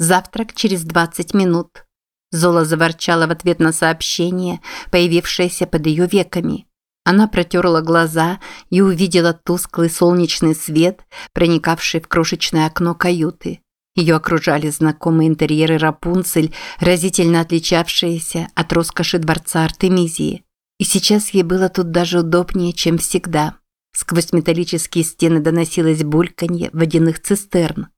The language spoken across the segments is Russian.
Завтрак через 20 минут. Зола заворчала в ответ на сообщение, появившееся под ее веками. Она протерла глаза и увидела тусклый солнечный свет, проникавший в крошечное окно каюты. Ее окружали знакомые интерьеры Рапунцель, разительно отличавшиеся от роскоши дворца Артемизии. И сейчас ей было тут даже удобнее, чем всегда. Сквозь металлические стены доносилось бульканье водяных цистерн.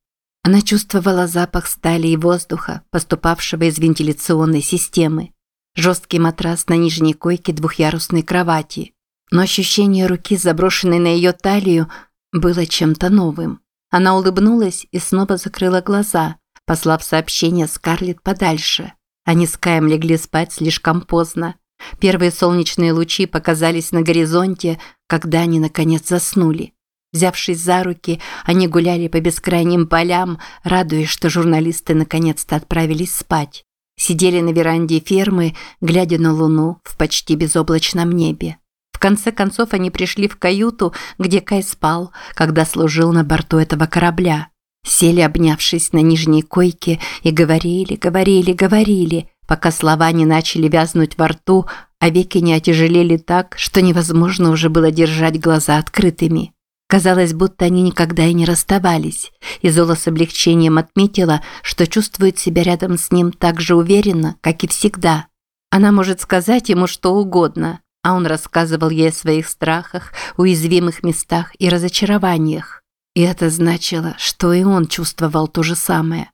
Она чувствовала запах стали и воздуха, поступавшего из вентиляционной системы. Жесткий матрас на нижней койке двухъярусной кровати. Но ощущение руки, заброшенной на ее талию, было чем-то новым. Она улыбнулась и снова закрыла глаза, послав сообщение Скарлетт подальше. Они с Каем легли спать слишком поздно. Первые солнечные лучи показались на горизонте, когда они наконец заснули. Взявшись за руки, они гуляли по бескрайним полям, радуясь, что журналисты наконец-то отправились спать. Сидели на веранде фермы, глядя на луну в почти безоблачном небе. В конце концов они пришли в каюту, где Кай спал, когда служил на борту этого корабля. Сели, обнявшись на нижней койке, и говорили, говорили, говорили, пока слова не начали вязнуть во рту, а веки не отяжелели так, что невозможно уже было держать глаза открытыми. Казалось, будто они никогда и не расставались, и Зола с облегчением отметила, что чувствует себя рядом с ним так же уверенно, как и всегда. Она может сказать ему что угодно, а он рассказывал ей о своих страхах, уязвимых местах и разочарованиях. И это значило, что и он чувствовал то же самое.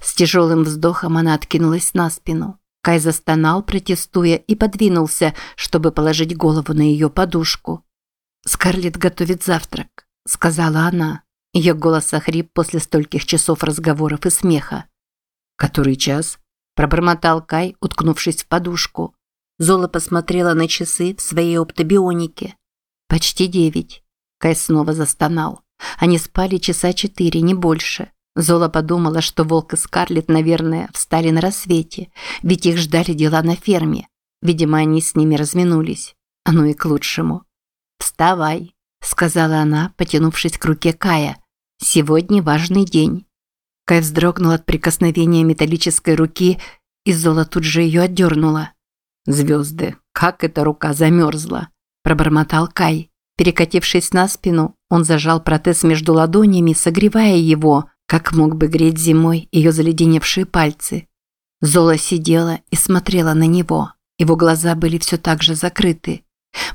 С тяжелым вздохом она откинулась на спину. Кай застонал, протестуя, и подвинулся, чтобы положить голову на ее подушку. «Скарлетт готовит завтрак», – сказала она. Ее голос охрип после стольких часов разговоров и смеха. «Который час?» – пробормотал Кай, уткнувшись в подушку. Зола посмотрела на часы в своей оптобионике. «Почти девять». Кай снова застонал. Они спали часа четыре, не больше. Зола подумала, что Волк и Скарлетт, наверное, встали на рассвете, ведь их ждали дела на ферме. Видимо, они с ними разминулись. Оно и к лучшему. «Вставай», – сказала она, потянувшись к руке Кая. «Сегодня важный день». Кай вздрогнул от прикосновения металлической руки, и Зола тут же ее отдернула. «Звезды, как эта рука замерзла!» – пробормотал Кай. Перекатившись на спину, он зажал протез между ладонями, согревая его, как мог бы греть зимой ее заледеневшие пальцы. Зола сидела и смотрела на него. Его глаза были все так же закрыты.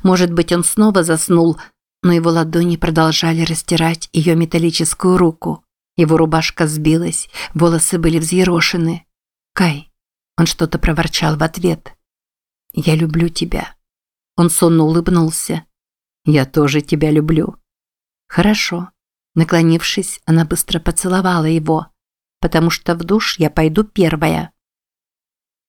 Может быть, он снова заснул, но его ладони продолжали растирать ее металлическую руку. Его рубашка сбилась, волосы были взъерошены. «Кай!» Он что-то проворчал в ответ. «Я люблю тебя». Он сонно улыбнулся. «Я тоже тебя люблю». «Хорошо». Наклонившись, она быстро поцеловала его. «Потому что в душ я пойду первая».